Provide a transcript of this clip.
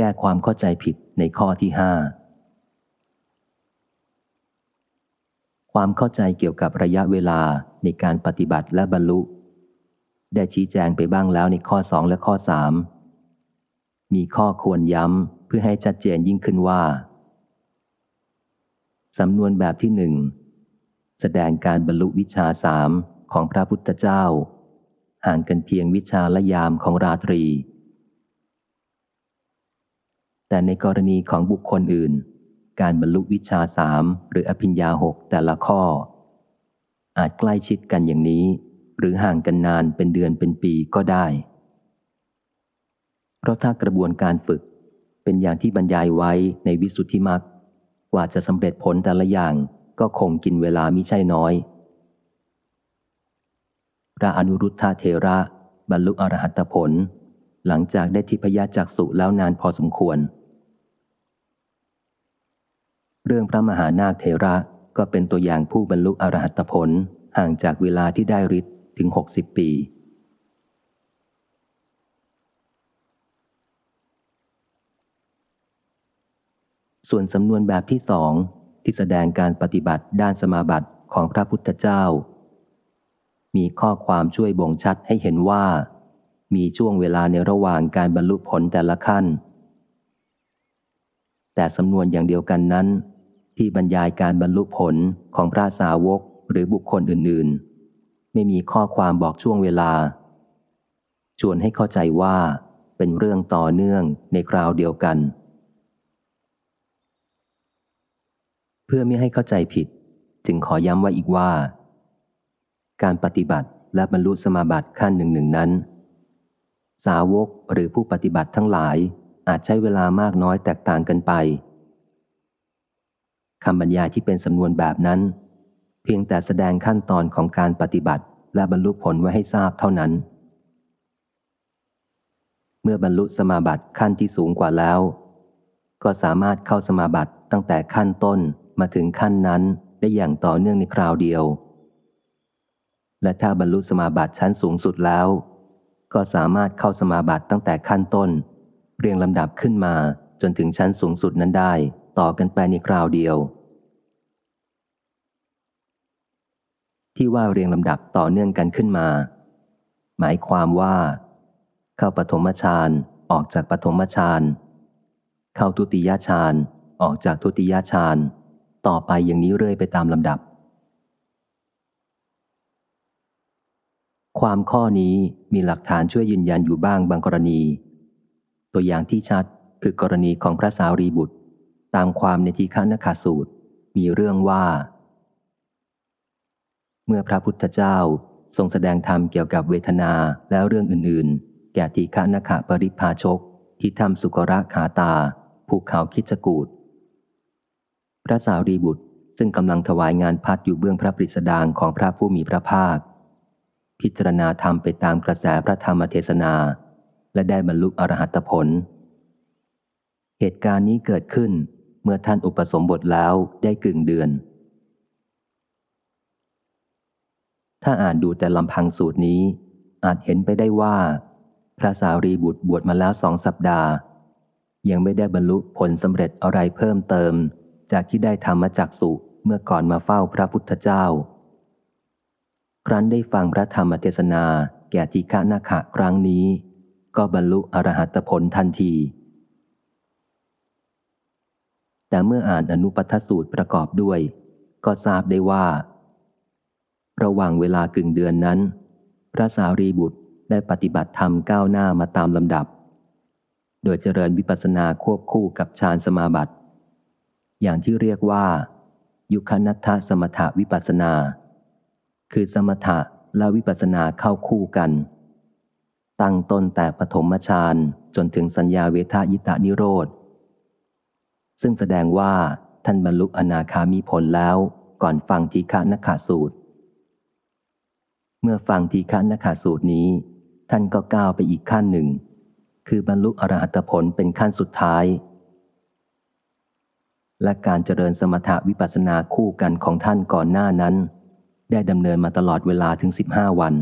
ก้ความเข้าใจผิดในข้อที่ห้าความเข้าใจเกี่ยวกับระยะเวลาในการปฏิบัติและบรรลุ ได้ชี้แจงไปบ้างแล้วในข้อสองและข้อสามมีข้อควรย้ำเพื่อให้ชัดเจนยิ่งขึ้นว่า สำนวนแบบที่หนึ่งแสดงการบรรลุวิชาสามของพระพุทธเจ้า ห่างกันเพียงวิชาและยามของราตรี แต่ในกรณีของบุคคลอื่น การบรรลุวิชาสามหรืออภิญญาหกแต่ละข้อ อาจใกล้ชิดกันอย่างนี้ หรือห่างกันนานเป็นเดือนเป็นปีก็ได้ เพราะถ้ากระบวนการฝึกเป็นอย่างที่บรรยายไว้ในวิสุทธิมรรคกว่าจะสำเร็จผลแต่ละอย่างก็คงกินเวลามิใช่น้อยพระอนุรุทธาเทระบรรลุอรหัตผล หลังจากได้ทิพยจักสุแล้วนานพอสมควร เรื่องพระมหานาคเทระก็เป็นตัวอย่างผู้บรรลุอรหัตผลห่างจากเวลาที่ได้ฤทธิ์ถึงหกสิบปี ส่วนสำนวนแบบที่สองที่แสดงการปฏิบัติด้านสมาบัติของพระพุทธเจ้า มีข้อความช่วยบ่งชัดให้เห็นว่า มีช่วงเวลาในระหว่างการบรรลุผลแต่ละขั้น แต่สำนวนอย่างเดียวกันนั้น ที่บรรยายการบรรลุผลของพระสาวกหรือบุคคลอื่นๆ ไม่มีข้อความบอกช่วงเวลา ชวนให้เข้าใจว่าเป็นเรื่องต่อเนื่องในคราวเดียวกัน เพื่อไม่ให้เข้าใจผิด จึงขอย้ำไว้อีกว่า การปฏิบัติและบรรลุสมาบัติขั้นหนึ่งหนึ่งนั้น สาวกหรือผู้ปฏิบัติทั้งหลายอาจใช้เวลามากน้อยแตกต่างกันไป คำบรรยายที่เป็นสำนวนแบบนั้น เพียงแต่แสดงขั้นตอนของการปฏิบัติและบรรลุผลไว้ให้ทราบเท่านั้น เมื่อบรรลุสมาบัติขั้นที่สูงกว่าแล้ว ก็สามารถเข้าสมาบัติตั้งแต่ขั้นต้นมาถึงขั้นนั้นได้อย่างต่อเนื่องในคราวเดียว และถ้าบรรลุสมาบัติชั้นสูงสุดแล้ว ก็สามารถเข้าสมาบัติตั้งแต่ขั้นต้น เรียงลำดับขึ้นมาจนถึงชั้นสูงสุดนั้นได้ ต่อกันไปในคราวเดียว ที่ว่าเรียงลำดับต่อเนื่องกันขึ้นมา หมายความว่า เข้าปฐมฌานออกจากปฐมฌานเข้าทุติยฌานออกจากทุติยฌานต่อไปอย่างนี้เรื่อยไปตามลำดับ ความข้อนี้มีหลักฐานช่วยยืนยันอยู่บ้างบางกรณี ตัวอย่างที่ชัดคือกรณีของพระสาวรีบุตร ตามความในทีฆานคาสูตร มีเรื่องว่า เมื่อพระพุทธเจ้าทรงแสดงธรรมเกี่ยวกับเวทนาแล้วเรื่องอื่น ๆ แก่ทีฆานคปริพาชกที่ทำสุกระขาตาภูเขาคิจกูดพระสาวรีบุตรซึ่งกำลังถวายงานพัดอยู่เบื้องพระปริสดางของพระผู้มีพระภาค พิจารณาธรรมไปตามกระแสพระธรรมเทศนา และได้บรรลุอรหัตผล เหตุการณ์นี้เกิดขึ้น เมื่อท่านอุปสมบทแล้วได้กึ่งเดือน ถ้าอ่านดูแต่ลำพังสูตรนี้ อาจเห็นไปได้ว่า พระสาวรีบุตรบวชมาแล้วสองสัปดาห์ ยังไม่ได้บรรลุผลสำเร็จอะไรเพิ่มเติม จากที่ได้ธรรมจักสุเมื่อก่อนมาเฝ้าพระพุทธเจ้า ครั้นได้ฟังพระธรรมเทศนาแก่ทีฆานาขะครั้งนี้ ก็บรรลุอรหัตผลทันที แต่เมื่ออ่านอนุปัฏสูตรประกอบด้วย ก็ทราบได้ว่า ระหว่างเวลากึ่งเดือนนั้น พระสารีบุตรได้ปฏิบัติธรรมก้าวหน้ามาตามลำดับ โดยเจริญวิปัสสนาควบคู่กับฌานสมาบัติ อย่างที่เรียกว่า ยุคนัทธสมถาวิปัสนา คือสมถะและวิปัสนาเข้าคู่กัน ตั้งต้นแต่ปฐมฌานจนถึงสัญญาเวทายตานิโรธ ซึ่งแสดงว่าท่านบรรลุอนาคามีผลแล้วก่อนฟังทีฆานขาสูตร เมื่อฟังทีฆานขาสูตรนี้ ท่านก็ก้าวไปอีกขั้นหนึ่ง คือบรรลุอรหัตผลเป็นขั้นสุดท้าย และการเจริญสมถะวิปัสนาคู่กันของท่านก่อนหน้านั้น ได้ดำเนินมาตลอดเวลาถึง 15 วัน